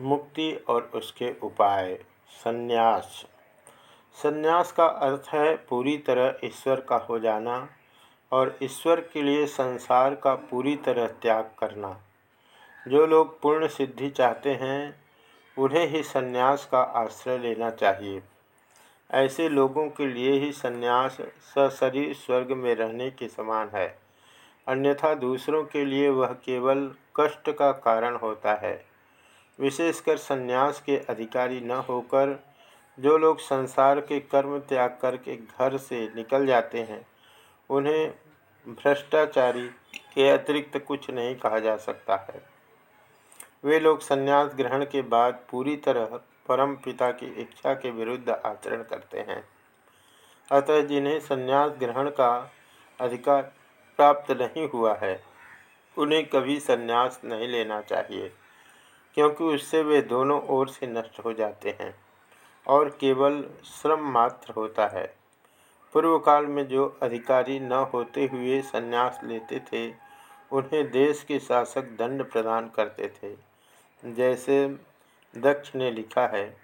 मुक्ति और उसके उपाय। संन्यास। संन्यास का अर्थ है पूरी तरह ईश्वर का हो जाना और ईश्वर के लिए संसार का पूरी तरह त्याग करना। जो लोग पूर्ण सिद्धि चाहते हैं, उन्हें ही संन्यास का आश्रय लेना चाहिए। ऐसे लोगों के लिए ही संन्यास सशरीर स्वर्ग में रहने के समान है। अन्यथा दूसरों के लिए वह केवल कष्ट का कारण होता है। विशेषकर संन्यास के अधिकारी न होकर जो लोग संसार के कर्म त्याग करके घर से निकल जाते हैं, उन्हें भ्रष्टाचारी के अतिरिक्त कुछ नहीं कहा जा सकता है। वे लोग संन्यास ग्रहण के बाद पूरी तरह परम पिता की इच्छा के विरुद्ध आचरण करते हैं। अतः जिन्हें संन्यास ग्रहण का अधिकार प्राप्त नहीं हुआ है, उन्हें कभी संन्यास नहीं लेना चाहिए। क्योंकि उससे वे दोनों ओर से नष्ट हो जाते हैं और केवल श्रम मात्र होता है। पूर्व काल में जो अधिकारी न होते हुए संन्यास लेते थे, उन्हें देश के शासक दंड प्रदान करते थे। जैसे दक्ष ने लिखा है,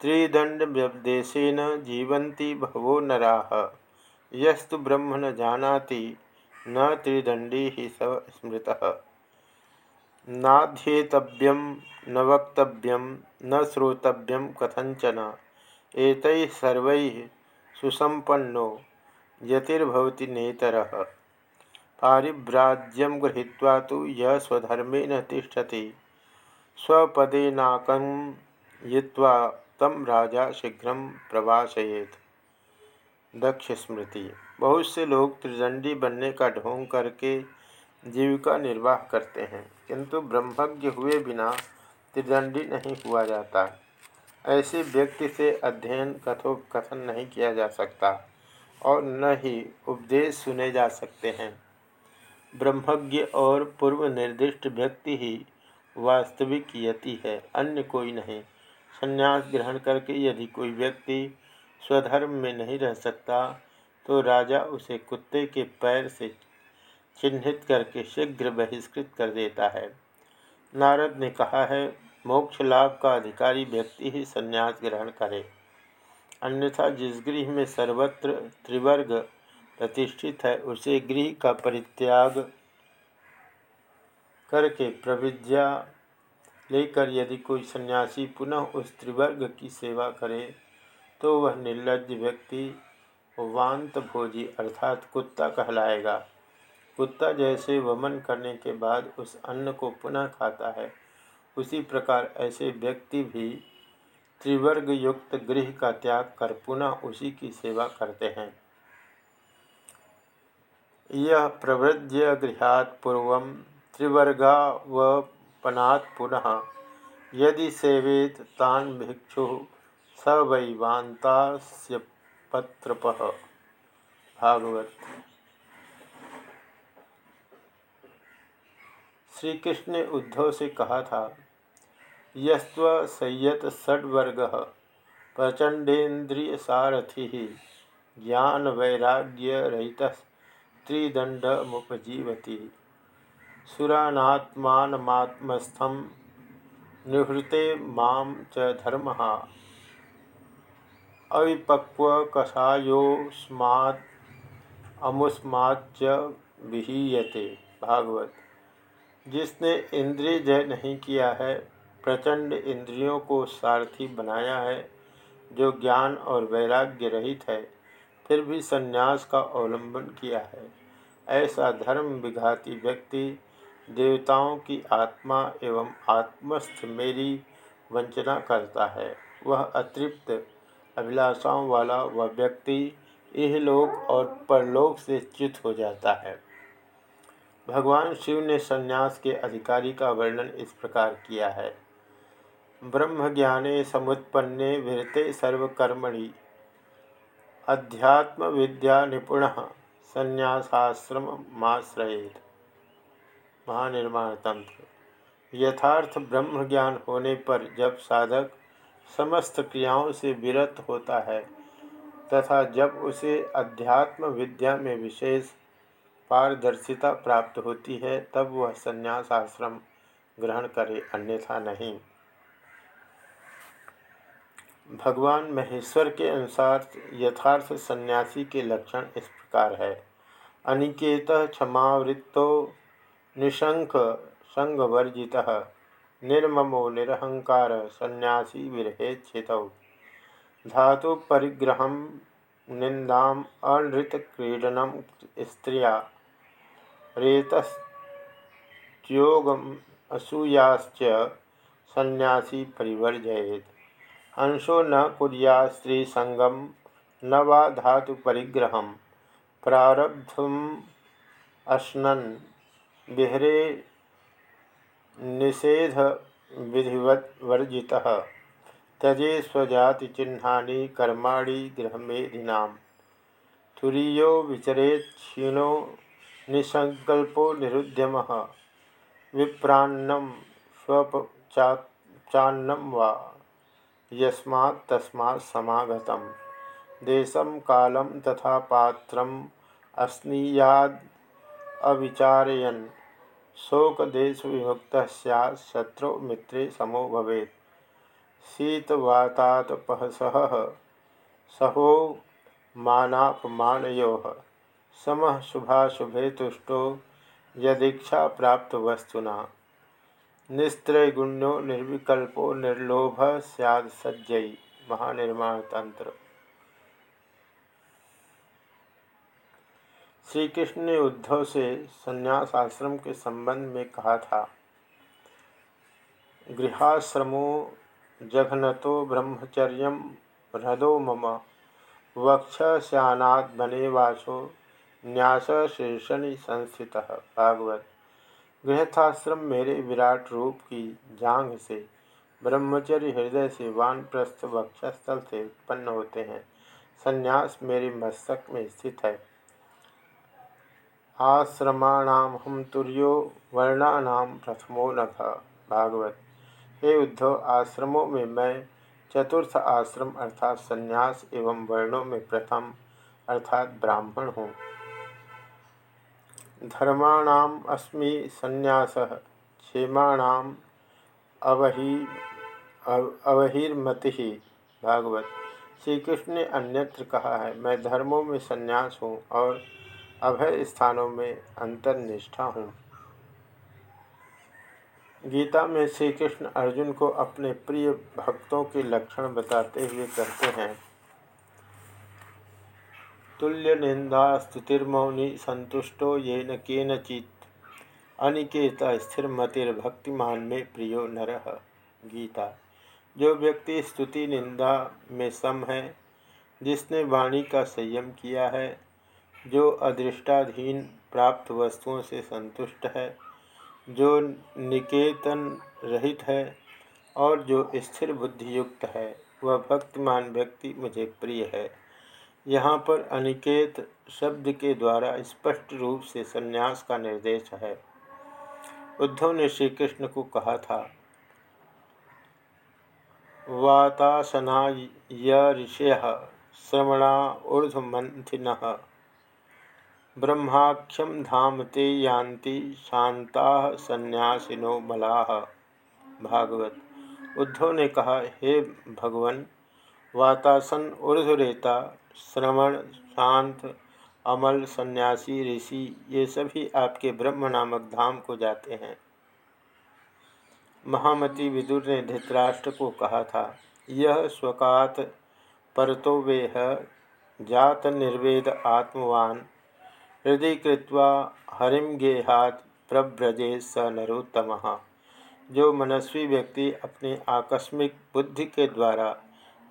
त्रिदंड व्यदेशन जीवंती भवो नरा, यस्तु ब्रह्म न जानाति, न त्रिदंडी ही स स्मृत। नाध्येतव्यम न वक्तव्यम न श्रोतव्यम कथंचन एक सर्व सुसंपन्नो यतिर्भवति नेतर। पारिभ्राज्यम गृहीत्वा तो यह स्वधर्मेण यित्वा तम राजा शीघ्र प्रवासयेत। दक्ष स्मृति बहुत से लोग त्रिदंडी बनने का ढोंग करके जीविका निर्वाह करते हैं। किंतु ब्रह्मज्ञ हुए बिना त्रिदंडी नहीं हुआ जाता। ऐसे व्यक्ति से अध्ययन कथोपकथन नहीं किया जा सकता और न ही उपदेश सुने जा सकते हैं। ब्रह्मज्ञ और पूर्व निर्दिष्ट व्यक्ति ही वास्तविक यति है, अन्य कोई नहीं। संन्यास ग्रहण करके यदि कोई व्यक्ति स्वधर्म में नहीं रह सकता तो राजा उसे कुत्ते के पैर से चिन्हित करके शीघ्र बहिष्कृत कर देता है। नारद ने कहा है, मोक्ष लाभ का अधिकारी व्यक्ति ही संन्यास ग्रहण करे। अन्यथा जिस गृह में सर्वत्र त्रिवर्ग प्रतिष्ठित है, उसे गृह का परित्याग करके प्रविद्या लेकर यदि कोई सन्यासी पुनः उस त्रिवर्ग की सेवा करे तो वह निर्लज व्यक्ति वांत भोजी अर्थात कुत्ता कहलाएगा। कुत्ता जैसे वमन करने के बाद उस अन्न को पुनः खाता है। उसी प्रकार ऐसे व्यक्ति भी त्रिवर्ग युक्त गृह का त्याग कर पुनः उसी की सेवा करते हैं। यह प्रवृद्य गृहात पूर्व त्रिवर्गावपनात् पुनः, यदि सेवेत तान भिक्षु स वैवांतास्य पत्रप भागवत। श्री कृष्ण ने उद्धव से कहा था यस्व संयत षड्वर्ग प्रचंडेन्द्रिय सारथि ज्ञान वैराग्य रहित त्रिदंड मुपजीवती सुरानात्मात्मस्थम निहृते माम च धर्म। अविपक्व कषायोस्मात् अमुस्माच्च विहीयते। भागवत। जिसने इंद्रिय जय नहीं किया है, प्रचंड इंद्रियों को सारथी बनाया है, जो ज्ञान और वैराग्य रहित है, फिर भी संन्यास का अवलंबन किया है। ऐसा धर्म विघाती व्यक्ति, देवताओं की आत्मा एवं आत्मस्थ मेरी वंचना करता है। वह अतृप्त, अभिलाषाओं वाला वह व्यक्ति, इहलोक और परलोक से च्युत हो जाता है। भगवान शिव ने संन्यास के अधिकारी का वर्णन इस प्रकार किया है। ब्रह्म ज्ञाने समुत्पन्ने विरते सर्वकर्मणि। अध्यात्म विद्या निपुण संन्यासाश्रम माश्रयेत महानिर्माण तंत्र यथार्थ ब्रह्म ज्ञान होने पर जब साधक समस्त क्रियाओं से विरत होता है तथा जब उसे अध्यात्म विद्या में विशेष पारदर्शिता प्राप्त होती है, तब वह संन्यास आश्रम ग्रहण करे, अन्यथा नहीं। भगवान महेश्वर के अनुसार यथार्थ सन्यासी के लक्षण इस प्रकार है। अनिकेत क्षमावृत्तो निशंक संगवर्जि निर्ममो निरहंकार सन्यासी विरहेक्षित धातु परिग्रह निंदा अनृत क्रीडन स्त्रिया रेतस्योगम असूयाश्च सन्यासी परिवर्जयेत। अंशो न कुरिया स्त्रीसंगम न वा धातु परिग्रह प्रारब्धम अश्नन, बिहरे निषेध विधिवत वर्जिता त्यजे स्वजातिचिह्ना कर्माणि गृहमेधिना तुरीयो विचरेत, क्षीणो निसंकल्पो निरुद्यम विप्रान्नम स्वचान्नम वा। यस्मात् तस्मात् समागतम। देशम कालम तथा पात्रम अस्नीयाद अविचारयन शोकदेश विमुक्त शत्रु मित्रे समो भवेत्। शीतवातातपहसः सहो मानापमानो सम शुभाशुभे तुष्टो यदीक्षा प्राप्त वस्तुना। निस्त्रैगुण्यो निर्विकल्पो निर्लोभ सैद सज्जयी महानिर्माण तंत्र। श्री कृष्ण ने उद्धव से संन्यास आश्रम के संबंध में कहा था, गृहाश्रमों जघनतो ब्रह्मचर्य हृदो मम वक्षस्यानाद बने वासो न्यास शीर्षणि संस्थित। भागवत। गृहस्थाश्रम मेरे विराट रूप की जांग से ब्रह्मचर्य हृदय से वान वानप्रस्थ वक्षस्थल से उत्पन्न होते हैं। संन्यास मेरे मस्तक में स्थित है। आश्रमाणाम हम तुर्यो, वर्णानाम प्रथमो न भागवत। हे उद्धव, आश्रमों में मैं चतुर्थ आश्रम अर्थात संन्यास एवं वर्णों में प्रथम अर्थात ब्राह्मण हूँ। धर्माणाम अस्मि संन्यास क्षेमाणाम अवहि अवहिर्मति। भागवत। श्री कृष्ण ने अन्यत्र कहा है, मैं धर्मों में संन्यास हूँ और अभय स्थानों में अंतर्निष्ठा हूँ। गीता में श्री कृष्ण अर्जुन को अपने प्रिय भक्तों के लक्षण बताते हुए कहते हैं तुल्य निंदा स्तुतिर्मौनी संतुष्टो ये न केनचित। अनिकेत स्थिर मतिर्भक्तिमान में प्रियो नर। गीता। जो व्यक्ति स्तुति निंदा में सम है, जिसने वाणी का संयम किया है, जो अदृष्टाधीन प्राप्त वस्तुओं से संतुष्ट है, जो निकेतन रहित है, और जो स्थिर बुद्धि युक्त है, वह भक्तिमान व्यक्ति मुझे प्रिय है। यहाँ पर अनिकेत शब्द के द्वारा स्पष्ट रूप से संन्यास का निर्देश है। उद्धव ने श्री कृष्ण को कहा था वातासना ऋषय श्रवणा ऊर्धमंथिन ब्रह्माख्यम धाम ते यान्ति शांता संन्यासिनो मलाह भागवत। उद्धव ने कहा, हे भगवन वातासन ऊर्धरेता श्रवण, शांत, अमल, सन्यासी, ऋषि, ये सभी आपके ब्रह्म नामक धाम को जाते हैं। महामती विदुर ने धृतराष्ट्र को कहा था, यह स्वकात परतो वेह जात निर्वेद आत्मवान। हृदय कृत्वा हरिम गेहात प्रव्रजे स नरोत्तम। जो मनस्वी व्यक्ति अपनी आकस्मिक बुद्धि के द्वारा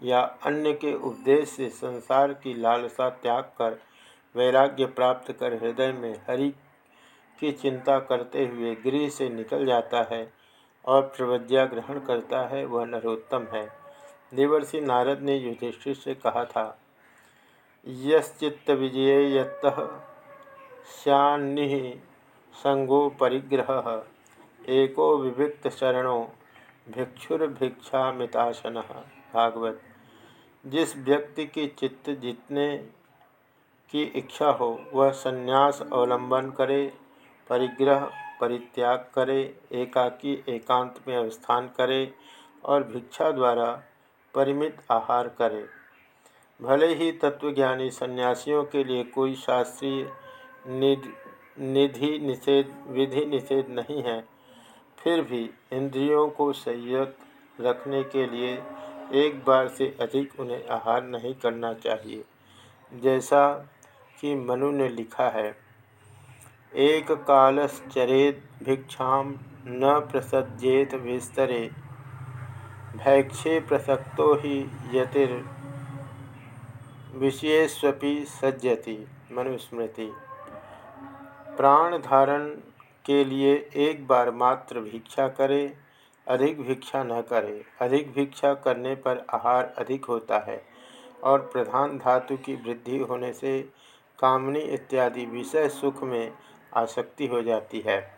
या अन्य के उपदेश से संसार की लालसा त्याग कर वैराग्य प्राप्त कर हृदय में हरि की चिंता करते हुए गृह से निकल जाता है और प्रवज्ञा ग्रहण करता है, वह नरोत्तम है। देवर्षि नारद ने युधिष्ठिर से कहा था, यश्चित्त विजय सन्नि संगो परिग्रह, एको विविक्त शरणों भिक्षुर्भिक्षा मिताशन भागवत। जिस व्यक्ति की चित्त जीतने की इच्छा हो, वह संन्यास अवलंबन करे, परिग्रह परित्याग करे, एकाकी एकांत में अवस्थान करे और भिक्षा द्वारा परिमित आहार करे। भले ही तत्वज्ञानी सन्यासियों के लिए कोई शास्त्रीय निधि निषेध, विधि निषेध नहीं है, फिर भी इंद्रियों को संयत रखने के लिए एक बार से अधिक उन्हें आहार नहीं करना चाहिए। जैसा कि मनु ने लिखा है, एक कालश्चरेद भिक्षा न प्रसज्जेत विस्तरे, भैक्षे प्रसक्तो ही यतिर विषयस्वी सज्जति। मनुस्मृति प्राण धारण के लिए एक बार मात्र भिक्षा करे। अधिक भिक्षा न करे। अधिक भिक्षा करने पर आहार अधिक होता है और प्रधान धातु की वृद्धि होने से कामनी इत्यादि विषय सुख में आसक्ति हो जाती है।